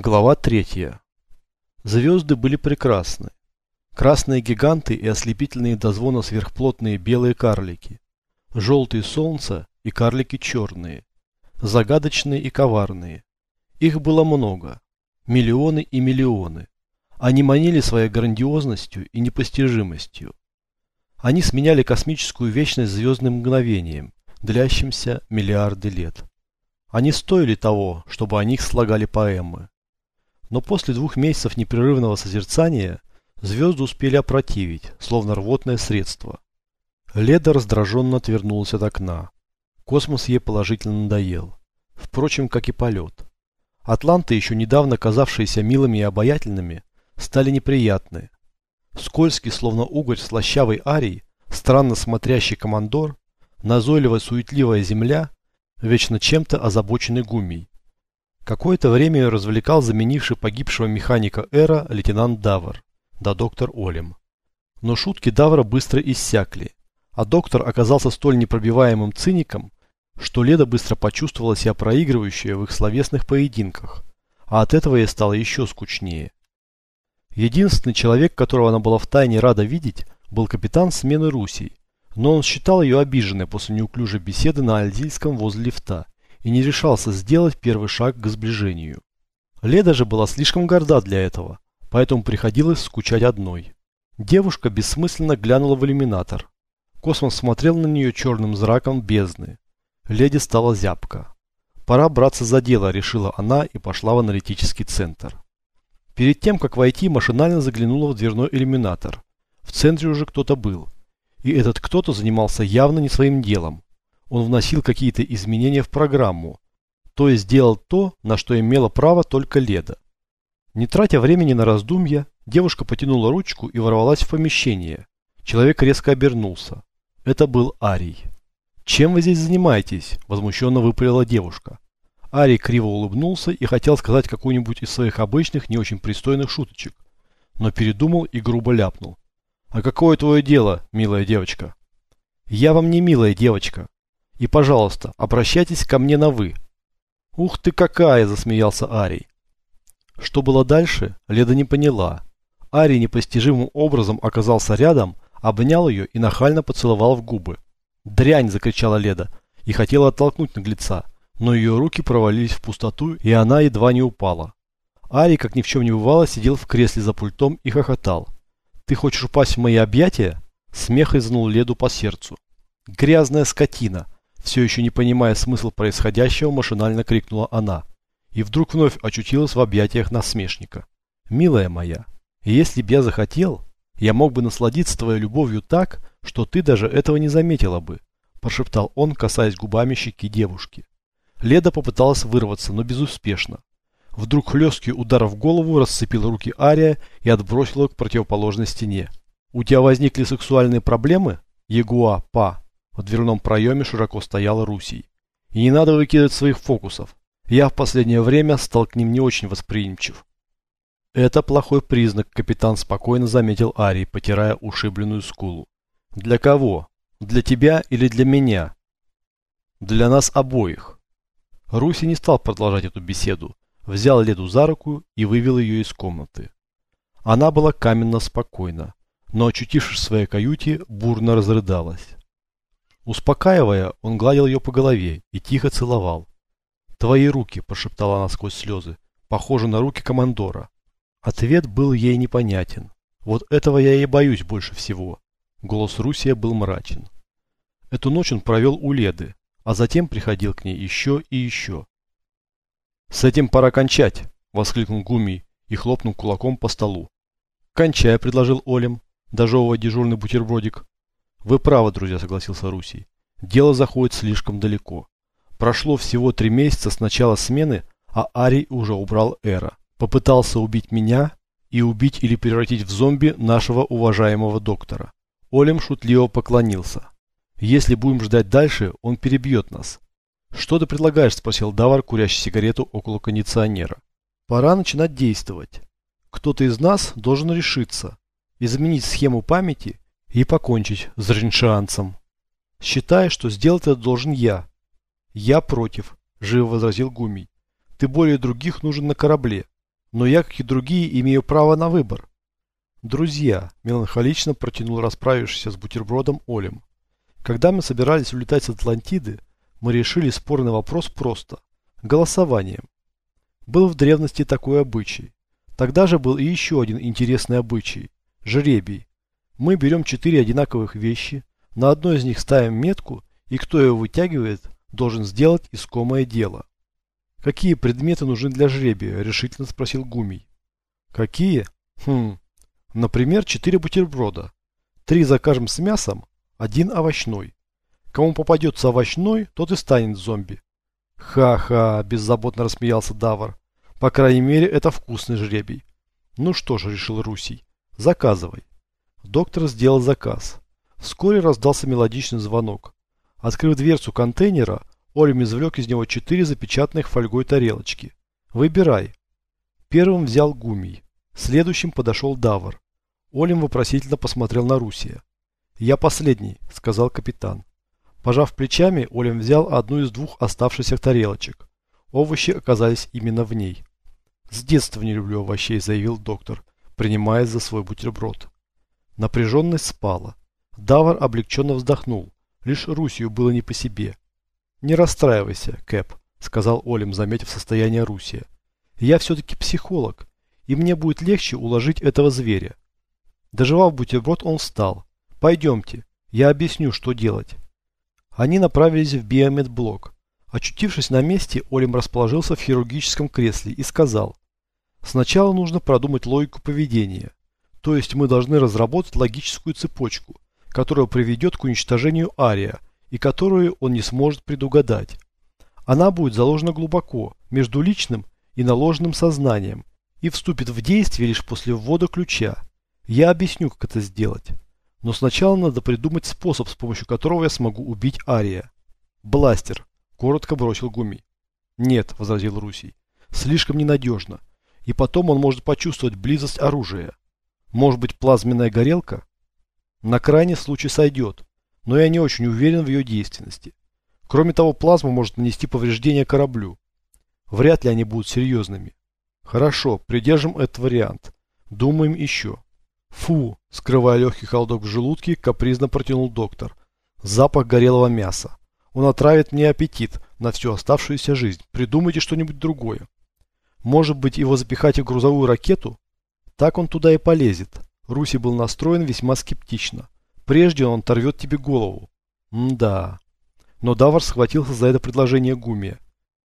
Глава третья. Звезды были прекрасны. Красные гиганты и ослепительные до звона сверхплотные белые карлики. Желтые солнца и карлики черные. Загадочные и коварные. Их было много. Миллионы и миллионы. Они манили своей грандиозностью и непостижимостью. Они сменяли космическую вечность звездным мгновением, длящимся миллиарды лет. Они стоили того, чтобы о них слагали поэмы. Но после двух месяцев непрерывного созерцания звезды успели опротивить, словно рвотное средство. Леда раздраженно отвернулась от окна. Космос ей положительно надоел. Впрочем, как и полет. Атланты, еще недавно казавшиеся милыми и обаятельными, стали неприятны. Скользкий, словно угорь слащавый арий, странно смотрящий командор, назойливая суетливая земля, вечно чем-то озабоченный гумий. Какое-то время ее развлекал заменивший погибшего механика Эра лейтенант Давр, да доктор Олем. Но шутки Давра быстро иссякли, а доктор оказался столь непробиваемым циником, что Леда быстро почувствовала себя проигрывающей в их словесных поединках, а от этого ей стало еще скучнее. Единственный человек, которого она была втайне рада видеть, был капитан смены Русей, но он считал ее обиженной после неуклюжей беседы на Альзильском возле лифта и не решался сделать первый шаг к сближению. Леда же была слишком горда для этого, поэтому приходилось скучать одной. Девушка бессмысленно глянула в иллюминатор. Космос смотрел на нее черным зраком бездны. Леди стала зябко. Пора браться за дело, решила она и пошла в аналитический центр. Перед тем, как войти, машинально заглянула в дверной иллюминатор. В центре уже кто-то был. И этот кто-то занимался явно не своим делом он вносил какие-то изменения в программу, то есть делал то, на что имела право только Леда. Не тратя времени на раздумья, девушка потянула ручку и ворвалась в помещение. Человек резко обернулся. Это был Арий. «Чем вы здесь занимаетесь?» – возмущенно выпалила девушка. Арий криво улыбнулся и хотел сказать какую-нибудь из своих обычных, не очень пристойных шуточек, но передумал и грубо ляпнул. «А какое твое дело, милая девочка?» «Я вам не милая девочка», и, пожалуйста, обращайтесь ко мне на «вы». «Ух ты какая!» – засмеялся Арий. Что было дальше, Леда не поняла. Арий непостижимым образом оказался рядом, обнял ее и нахально поцеловал в губы. «Дрянь!» – закричала Леда и хотела оттолкнуть наглеца, но ее руки провалились в пустоту, и она едва не упала. Арий, как ни в чем не бывало, сидел в кресле за пультом и хохотал. «Ты хочешь упасть в мои объятия?» Смех изнул Леду по сердцу. «Грязная скотина!» Все еще не понимая смысл происходящего, машинально крикнула она. И вдруг вновь очутилась в объятиях насмешника. «Милая моя, если б я захотел, я мог бы насладиться твоей любовью так, что ты даже этого не заметила бы», прошептал он, касаясь губами щеки девушки. Леда попыталась вырваться, но безуспешно. Вдруг хлесткий удар в голову расцепил руки Ария и отбросил их к противоположной стене. «У тебя возникли сексуальные проблемы?» Ягуа, па. В дверном проеме широко стояла Русий. И не надо выкидывать своих фокусов. Я в последнее время стал к ним не очень восприимчив. Это плохой признак, капитан спокойно заметил Арий, потирая ушибленную скулу. Для кого? Для тебя или для меня? Для нас обоих. Руси не стал продолжать эту беседу, взял Леду за руку и вывел ее из комнаты. Она была каменно спокойна, но очутившись в своей каюте, бурно разрыдалась. Успокаивая, он гладил ее по голове и тихо целовал. «Твои руки», – прошептала она сквозь слезы, – «похожи на руки командора». Ответ был ей непонятен. «Вот этого я и боюсь больше всего». Голос Русия был мрачен. Эту ночь он провел у Леды, а затем приходил к ней еще и еще. «С этим пора кончать!» – воскликнул Гуми и хлопнул кулаком по столу. «Кончай», – предложил Олем, дожевывая дежурный бутербродик. Вы правы, друзья, согласился Русий. Дело заходит слишком далеко. Прошло всего три месяца с начала смены, а Арий уже убрал Эра. Попытался убить меня и убить или превратить в зомби нашего уважаемого доктора. Олем шутливо поклонился. Если будем ждать дальше, он перебьет нас. Что ты предлагаешь? Спросил Давар, курящий сигарету около кондиционера. Пора начинать действовать. Кто-то из нас должен решиться, изменить схему памяти и покончить с реншианцем. Считая, что сделать это должен я. Я против, живо возразил Гумий. Ты более других нужен на корабле. Но я, как и другие, имею право на выбор. Друзья, меланхолично протянул расправившийся с бутербродом Олем. Когда мы собирались улетать с Атлантиды, мы решили спорный вопрос просто – голосованием. Был в древности такой обычай. Тогда же был и еще один интересный обычай – жребий. Мы берем четыре одинаковых вещи, на одной из них ставим метку, и кто его вытягивает, должен сделать искомое дело. «Какие предметы нужны для жребия?» – решительно спросил Гумий. «Какие? Хм, например, четыре бутерброда. Три закажем с мясом, один овощной. Кому попадется овощной, тот и станет зомби. Ха-ха, беззаботно рассмеялся Давар. По крайней мере, это вкусный жребий. Ну что ж, решил Русий, заказывай. Доктор сделал заказ. Вскоре раздался мелодичный звонок. Открыв дверцу контейнера, Олем извлек из него четыре запечатанных фольгой тарелочки. Выбирай. Первым взял Гумий. Следующим подошел Давар. Олем вопросительно посмотрел на Русия. «Я последний», — сказал капитан. Пожав плечами, Олем взял одну из двух оставшихся тарелочек. Овощи оказались именно в ней. «С детства не люблю овощей», — заявил доктор, принимаясь за свой бутерброд. Напряженность спала. Давар облегченно вздохнул. Лишь Русью было не по себе. «Не расстраивайся, Кэп», — сказал Олем, заметив состояние Русия. «Я все-таки психолог, и мне будет легче уложить этого зверя». Доживав бутерброд, он встал. «Пойдемте, я объясню, что делать». Они направились в биомедблок. Очутившись на месте, Олем расположился в хирургическом кресле и сказал, «Сначала нужно продумать логику поведения. То есть мы должны разработать логическую цепочку, которая приведет к уничтожению Ария, и которую он не сможет предугадать. Она будет заложена глубоко, между личным и наложенным сознанием, и вступит в действие лишь после ввода ключа. Я объясню, как это сделать. Но сначала надо придумать способ, с помощью которого я смогу убить Ария. Бластер, коротко бросил Гуми. Нет, возразил Русий. Слишком ненадежно. И потом он может почувствовать близость оружия. Может быть плазменная горелка? На крайний случай сойдет, но я не очень уверен в ее действенности. Кроме того, плазма может нанести повреждения кораблю. Вряд ли они будут серьезными. Хорошо, придержим этот вариант. Думаем еще. Фу, скрывая легкий холодок в желудке, капризно протянул доктор. Запах горелого мяса. Он отравит мне аппетит на всю оставшуюся жизнь. Придумайте что-нибудь другое. Может быть, его запихать в грузовую ракету? Так он туда и полезет. Руси был настроен весьма скептично. Прежде он оторвет тебе голову. М-да. Но Давар схватился за это предложение Гумия.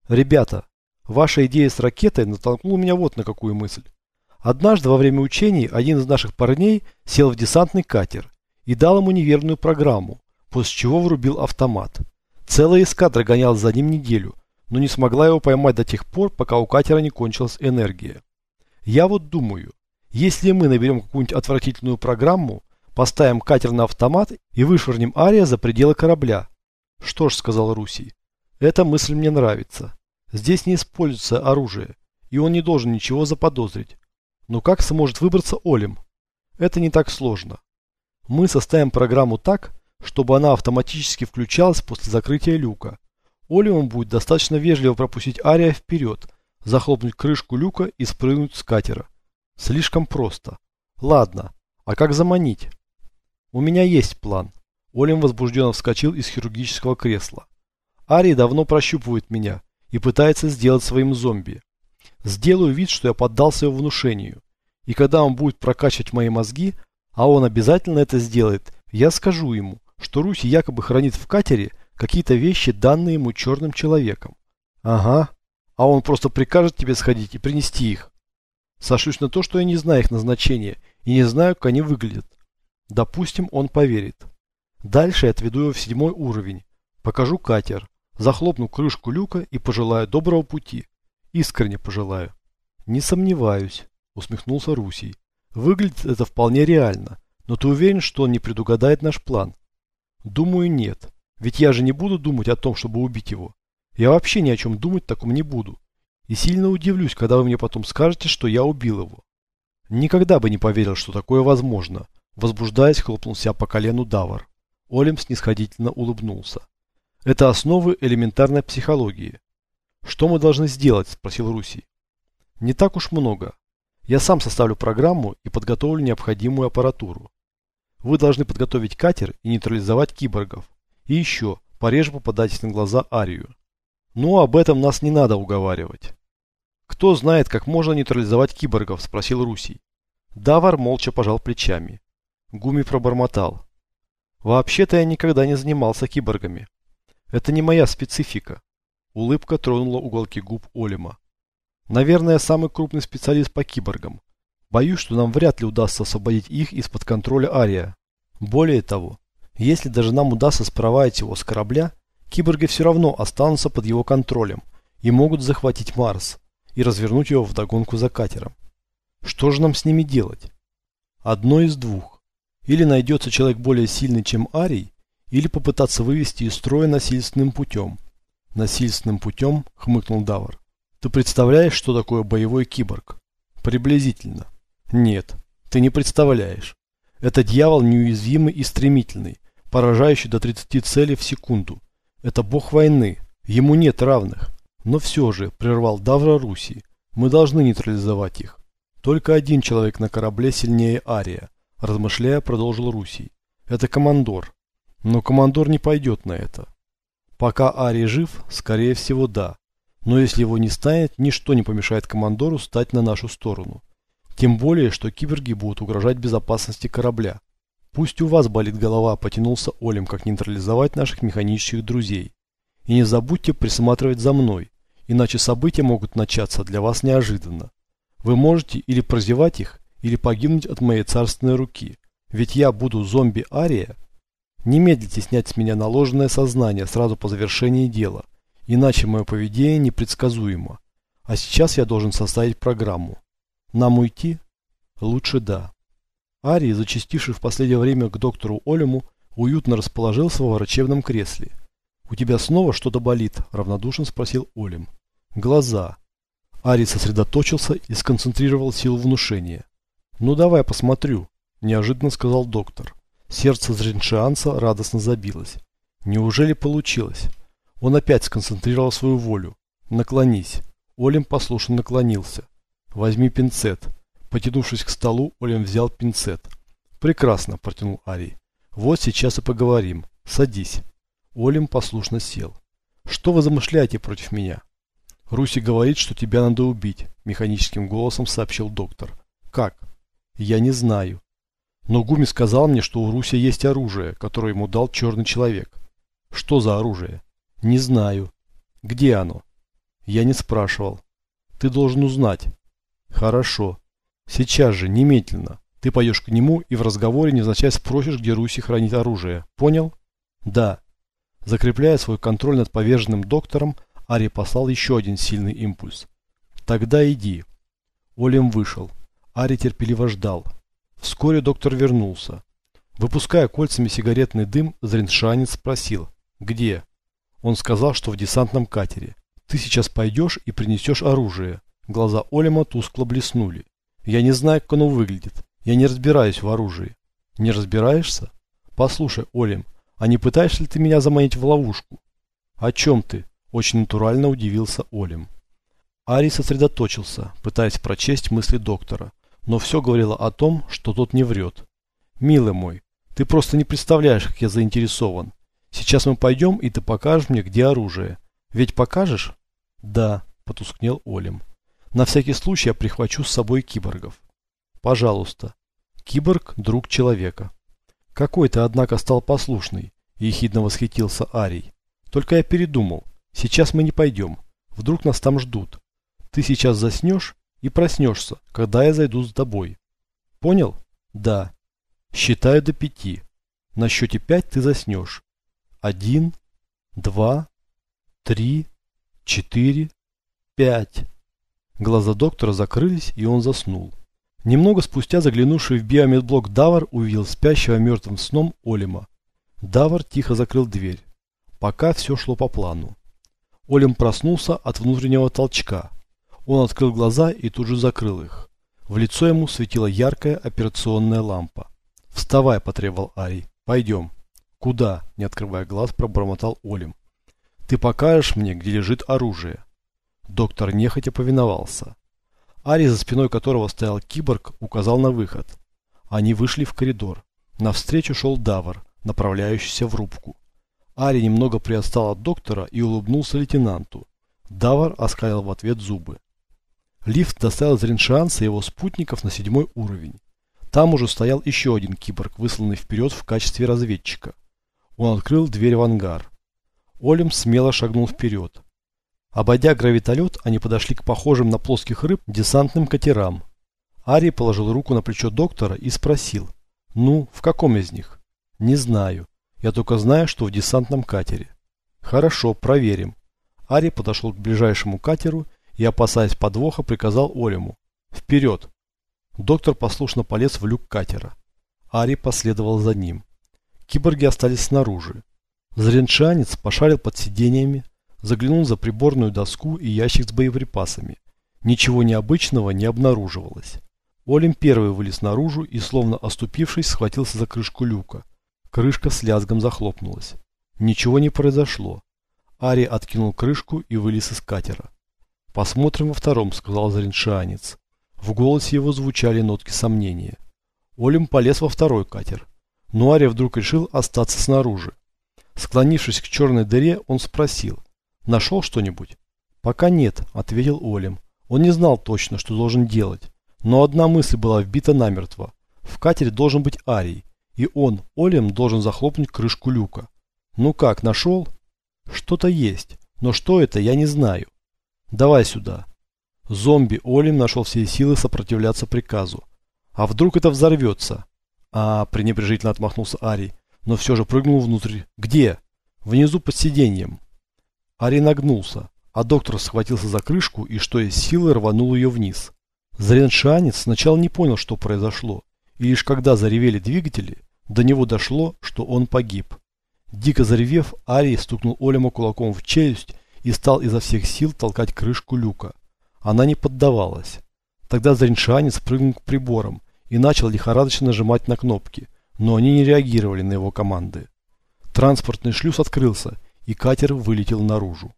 Ребята, ваша идея с ракетой натолкнула меня вот на какую мысль. Однажды во время учений один из наших парней сел в десантный катер и дал ему неверную программу, после чего врубил автомат. Целая эскадра гонялась за ним неделю, но не смогла его поймать до тех пор, пока у катера не кончилась энергия. Я вот думаю, если мы наберем какую-нибудь отвратительную программу, поставим катер на автомат и вышвырнем Ария за пределы корабля. Что ж, сказал Руси, эта мысль мне нравится. Здесь не используется оружие, и он не должен ничего заподозрить. Но как сможет выбраться Олим? Это не так сложно. Мы составим программу так, чтобы она автоматически включалась после закрытия люка. Олиму будет достаточно вежливо пропустить Ария вперед, захлопнуть крышку люка и спрыгнуть с катера. Слишком просто. Ладно, а как заманить? У меня есть план. Олим возбужденно вскочил из хирургического кресла. Арий давно прощупывает меня и пытается сделать своим зомби. Сделаю вид, что я поддался его внушению. И когда он будет прокачивать мои мозги, а он обязательно это сделает, я скажу ему, что Руси якобы хранит в катере какие-то вещи, данные ему черным человеком. Ага. А он просто прикажет тебе сходить и принести их. Сошлюсь на то, что я не знаю их назначения и не знаю, как они выглядят. Допустим, он поверит. Дальше я отведу его в седьмой уровень, покажу катер, захлопну крышку люка и пожелаю доброго пути. Искренне пожелаю. Не сомневаюсь, усмехнулся Русий. Выглядит это вполне реально, но ты уверен, что он не предугадает наш план? Думаю, нет. Ведь я же не буду думать о том, чтобы убить его. Я вообще ни о чем думать таком не буду. И сильно удивлюсь, когда вы мне потом скажете, что я убил его. Никогда бы не поверил, что такое возможно. Возбуждаясь, хлопнул себя по колену Давар. Олем снисходительно улыбнулся. Это основы элементарной психологии. «Что мы должны сделать?» – спросил Руси. Не так уж много. Я сам составлю программу и подготовлю необходимую аппаратуру. Вы должны подготовить катер и нейтрализовать киборгов. И еще, пореже попадайтесь на глаза Арию. Ну, об этом нас не надо уговаривать. Кто знает, как можно нейтрализовать киборгов, спросил Русий. Давар молча пожал плечами. Гуми пробормотал. Вообще-то я никогда не занимался киборгами. Это не моя специфика. Улыбка тронула уголки губ Олима. Наверное, самый крупный специалист по киборгам. Боюсь, что нам вряд ли удастся освободить их из-под контроля Ария. Более того, если даже нам удастся спровадить его с корабля, киборги все равно останутся под его контролем и могут захватить Марс и развернуть его вдогонку за катером. Что же нам с ними делать? Одно из двух. Или найдется человек более сильный, чем Арий, или попытаться вывести из строя насильственным путем. Насильственным путем, хмыкнул Давар. Ты представляешь, что такое боевой киборг? Приблизительно. Нет, ты не представляешь. Это дьявол неуязвимый и стремительный, поражающий до 30 целей в секунду. Это бог войны, ему нет равных. Но все же, прервал Давра Руси, мы должны нейтрализовать их. Только один человек на корабле сильнее Ария, размышляя, продолжил Русий. Это командор. Но командор не пойдет на это. Пока Арий жив, скорее всего, да. Но если его не станет, ничто не помешает командору стать на нашу сторону. Тем более, что киберги будут угрожать безопасности корабля. Пусть у вас болит голова, потянулся Олем, как нейтрализовать наших механических друзей. И не забудьте присматривать за мной, иначе события могут начаться для вас неожиданно. Вы можете или прозевать их, или погибнуть от моей царственной руки. Ведь я буду зомби-ария. Не медлите снять с меня наложенное сознание сразу по завершении дела. Иначе мое поведение непредсказуемо. А сейчас я должен составить программу. Нам уйти? Лучше да. Арий, зачастивший в последнее время к доктору Олему, уютно расположился во врачебном кресле. «У тебя снова что-то болит?» – равнодушно спросил Олем. «Глаза». Арий сосредоточился и сконцентрировал силу внушения. «Ну давай посмотрю», – неожиданно сказал доктор. Сердце зреншианца радостно забилось. «Неужели получилось?» Он опять сконцентрировал свою волю. «Наклонись». Олем послушно наклонился. «Возьми пинцет». Потянувшись к столу, Олем взял пинцет. «Прекрасно», – протянул Арий. «Вот сейчас и поговорим. Садись». Олем послушно сел. «Что вы замышляете против меня?» «Руси говорит, что тебя надо убить», – механическим голосом сообщил доктор. «Как?» «Я не знаю». «Но Гуми сказал мне, что у Руси есть оружие, которое ему дал черный человек». «Что за оружие?» Не знаю. Где оно? Я не спрашивал. Ты должен узнать. Хорошо. Сейчас же, немедленно. Ты пойдешь к нему и в разговоре невзначай спросишь, где Руси хранит оружие. Понял? Да. Закрепляя свой контроль над поверженным доктором, Ари послал еще один сильный импульс. Тогда иди. Олем вышел. Ари терпеливо ждал. Вскоре доктор вернулся. Выпуская кольцами сигаретный дым, Зриншанец спросил. Где? Он сказал, что в десантном катере. Ты сейчас пойдешь и принесешь оружие. Глаза Олема тускло блеснули. Я не знаю, как оно выглядит. Я не разбираюсь в оружии. Не разбираешься? Послушай, Олем, а не пытаешься ли ты меня заманить в ловушку? О чем ты? Очень натурально удивился Олем. Ари сосредоточился, пытаясь прочесть мысли доктора, но все говорило о том, что тот не врет. «Милый мой, ты просто не представляешь, как я заинтересован. Сейчас мы пойдем, и ты покажешь мне, где оружие. Ведь покажешь? Да, потускнел Олем. На всякий случай я прихвачу с собой киборгов. Пожалуйста. Киборг – друг человека. Какой ты, однако, стал послушный, ехидно восхитился Арий. Только я передумал. Сейчас мы не пойдем. Вдруг нас там ждут. Ты сейчас заснешь и проснешься, когда я зайду с тобой. Понял? Да. Считаю до пяти. На счете пять ты заснешь. Один, два, три, четыре, пять. Глаза доктора закрылись, и он заснул. Немного спустя заглянувший в биомедблок Давар увидел спящего мертвым сном Олима. Давар тихо закрыл дверь. Пока все шло по плану. Олим проснулся от внутреннего толчка. Он открыл глаза и тут же закрыл их. В лицо ему светила яркая операционная лампа. «Вставай», – потребовал Арий. «Пойдем». «Куда?» – не открывая глаз, пробормотал Олим. «Ты покажешь мне, где лежит оружие». Доктор нехотя повиновался. Ари, за спиной которого стоял киборг, указал на выход. Они вышли в коридор. Навстречу шел Давар, направляющийся в рубку. Ари немного приотстал от доктора и улыбнулся лейтенанту. Давар оскалил в ответ зубы. Лифт доставил из Риншанса его спутников на седьмой уровень. Там уже стоял еще один киборг, высланный вперед в качестве разведчика. Он открыл дверь в ангар. Олем смело шагнул вперед. Обойдя гравитолет, они подошли к похожим на плоских рыб десантным катерам. Ари положил руку на плечо доктора и спросил. «Ну, в каком из них?» «Не знаю. Я только знаю, что в десантном катере». «Хорошо, проверим». Ари подошел к ближайшему катеру и, опасаясь подвоха, приказал Олему. «Вперед!» Доктор послушно полез в люк катера. Ари последовал за ним. Киборги остались снаружи. Заренчанец пошарил под сиденьями, заглянул за приборную доску и ящик с боеприпасами. Ничего необычного не обнаруживалось. Олим первый вылез наружу и, словно оступившись, схватился за крышку люка. Крышка с лязгом захлопнулась. Ничего не произошло. Ари откинул крышку и вылез из катера. «Посмотрим во втором», — сказал зареншанец. В голосе его звучали нотки сомнения. Олим полез во второй катер. Но Ари вдруг решил остаться снаружи. Склонившись к черной дыре, он спросил. «Нашел что-нибудь?» «Пока нет», — ответил Олим. Он не знал точно, что должен делать. Но одна мысль была вбита намертво. В катере должен быть Арий. И он, Олим, должен захлопнуть крышку люка. «Ну как, нашел?» «Что-то есть. Но что это, я не знаю». «Давай сюда». Зомби Олим нашел все силы сопротивляться приказу. «А вдруг это взорвется?» «А, пренебрежительно отмахнулся Арий но все же прыгнул внутрь. «Где?» «Внизу под сиденьем». Ари нагнулся, а доктор схватился за крышку и что из силы рванул ее вниз. Зареншанец сначала не понял, что произошло, и лишь когда заревели двигатели, до него дошло, что он погиб. Дико заревев, Ари стукнул Олема кулаком в челюсть и стал изо всех сил толкать крышку люка. Она не поддавалась. Тогда Зареншанец прыгнул к приборам и начал лихорадочно нажимать на кнопки – но они не реагировали на его команды. Транспортный шлюз открылся, и катер вылетел наружу.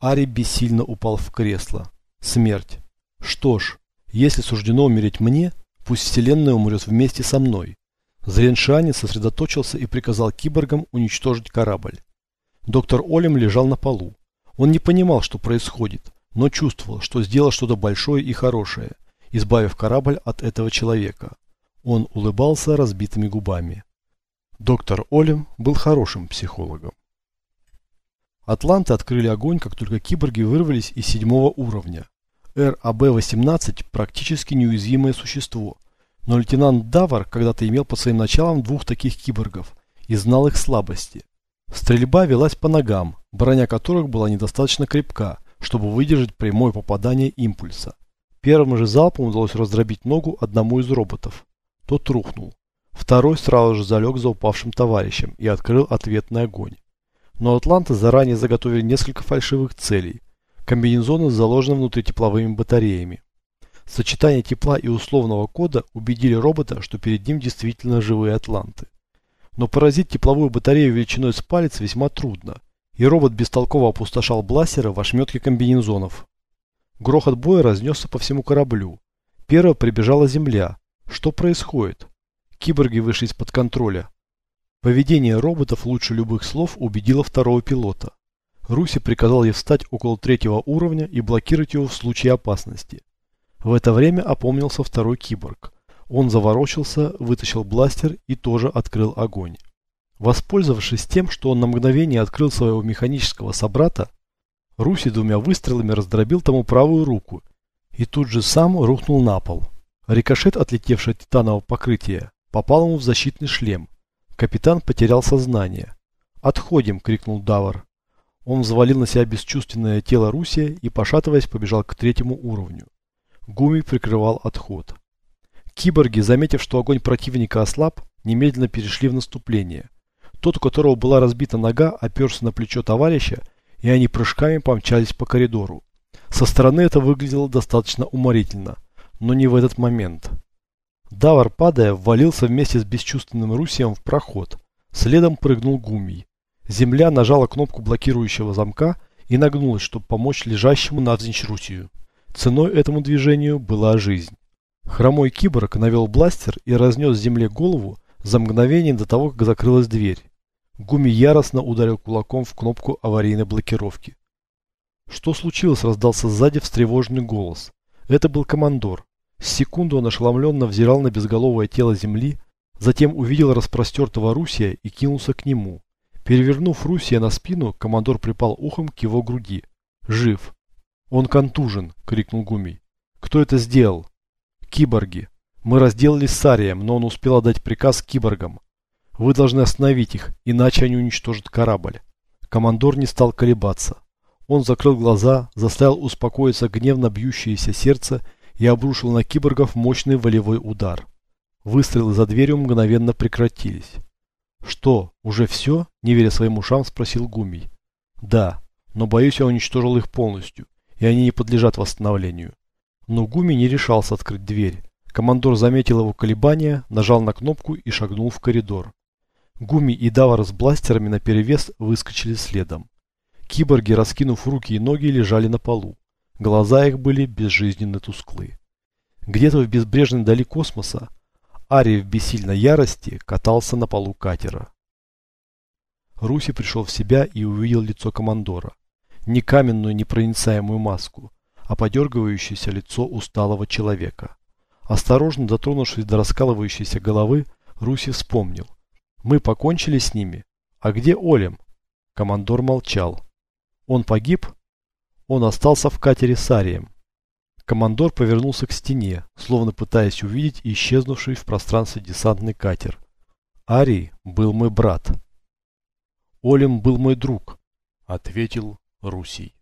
Ари бессильно упал в кресло. Смерть. Что ж, если суждено умереть мне, пусть Вселенная умрет вместе со мной. Зреншани сосредоточился и приказал киборгам уничтожить корабль. Доктор Олем лежал на полу. Он не понимал, что происходит, но чувствовал, что сделал что-то большое и хорошее, избавив корабль от этого человека. Он улыбался разбитыми губами. Доктор Олем был хорошим психологом. Атланты открыли огонь, как только киборги вырвались из седьмого уровня. РАБ-18 практически неуязвимое существо, но лейтенант Давар когда-то имел под своим началом двух таких киборгов и знал их слабости. Стрельба велась по ногам, броня которых была недостаточно крепка, чтобы выдержать прямое попадание импульса. Первым же залпом удалось раздробить ногу одному из роботов. Тот рухнул. Второй сразу же залег за упавшим товарищем и открыл ответный огонь. Но атланты заранее заготовили несколько фальшивых целей. Комбинезоны заложены внутри тепловыми батареями. Сочетание тепла и условного кода убедили робота, что перед ним действительно живые атланты. Но поразить тепловую батарею величиной с палец весьма трудно, и робот бестолково опустошал бластеры в ошметке комбинезонов. Грохот боя разнесся по всему кораблю. Первая прибежала земля, что происходит? Киборги вышли из-под контроля. Поведение роботов лучше любых слов убедило второго пилота. Руси приказал ей встать около третьего уровня и блокировать его в случае опасности. В это время опомнился второй киборг. Он заворочился, вытащил бластер и тоже открыл огонь. Воспользовавшись тем, что он на мгновение открыл своего механического собрата, Руси двумя выстрелами раздробил тому правую руку и тут же сам рухнул на пол. Рикошет, отлетевший от титанового покрытия, попал ему в защитный шлем. Капитан потерял сознание. «Отходим!» – крикнул Давар. Он взвалил на себя бесчувственное тело Русия и, пошатываясь, побежал к третьему уровню. Гуми прикрывал отход. Киборги, заметив, что огонь противника ослаб, немедленно перешли в наступление. Тот, у которого была разбита нога, оперся на плечо товарища, и они прыжками помчались по коридору. Со стороны это выглядело достаточно уморительно – но не в этот момент. Давар, падая, ввалился вместе с бесчувственным Русием в проход. Следом прыгнул Гумий. Земля нажала кнопку блокирующего замка и нагнулась, чтобы помочь лежащему навзничь Русию. Ценой этому движению была жизнь. Хромой киборг навел бластер и разнес земле голову за мгновение до того, как закрылась дверь. Гуми яростно ударил кулаком в кнопку аварийной блокировки. Что случилось, раздался сзади встревоженный голос. Это был командор. С секунду он ошеломленно взирал на безголовое тело земли, затем увидел распростертого Русия и кинулся к нему. Перевернув Русия на спину, командор припал ухом к его груди. «Жив!» «Он контужен!» — крикнул Гумий. «Кто это сделал?» «Киборги! Мы разделались с Арием, но он успел отдать приказ киборгам. Вы должны остановить их, иначе они уничтожат корабль». Командор не стал колебаться. Он закрыл глаза, заставил успокоиться гневно бьющееся сердце и обрушил на киборгов мощный волевой удар. Выстрелы за дверью мгновенно прекратились. «Что, уже все?» – не веря своим ушам, спросил Гумий. «Да, но боюсь, я уничтожил их полностью, и они не подлежат восстановлению». Но Гумий не решался открыть дверь. Командор заметил его колебания, нажал на кнопку и шагнул в коридор. Гуми и Давар с бластерами наперевес выскочили следом. Киборги, раскинув руки и ноги, лежали на полу. Глаза их были безжизненно тусклы. Где-то в безбрежной дали космоса Арий в бессильной ярости катался на полу катера. Руси пришел в себя и увидел лицо командора. Не каменную непроницаемую маску, а подергивающееся лицо усталого человека. Осторожно дотронувшись до раскалывающейся головы, Руси вспомнил. «Мы покончили с ними. А где Олем?» Командор молчал. Он погиб? Он остался в катере с Арием. Командор повернулся к стене, словно пытаясь увидеть исчезнувший в пространстве десантный катер. Арий был мой брат. Олем был мой друг, ответил Русий.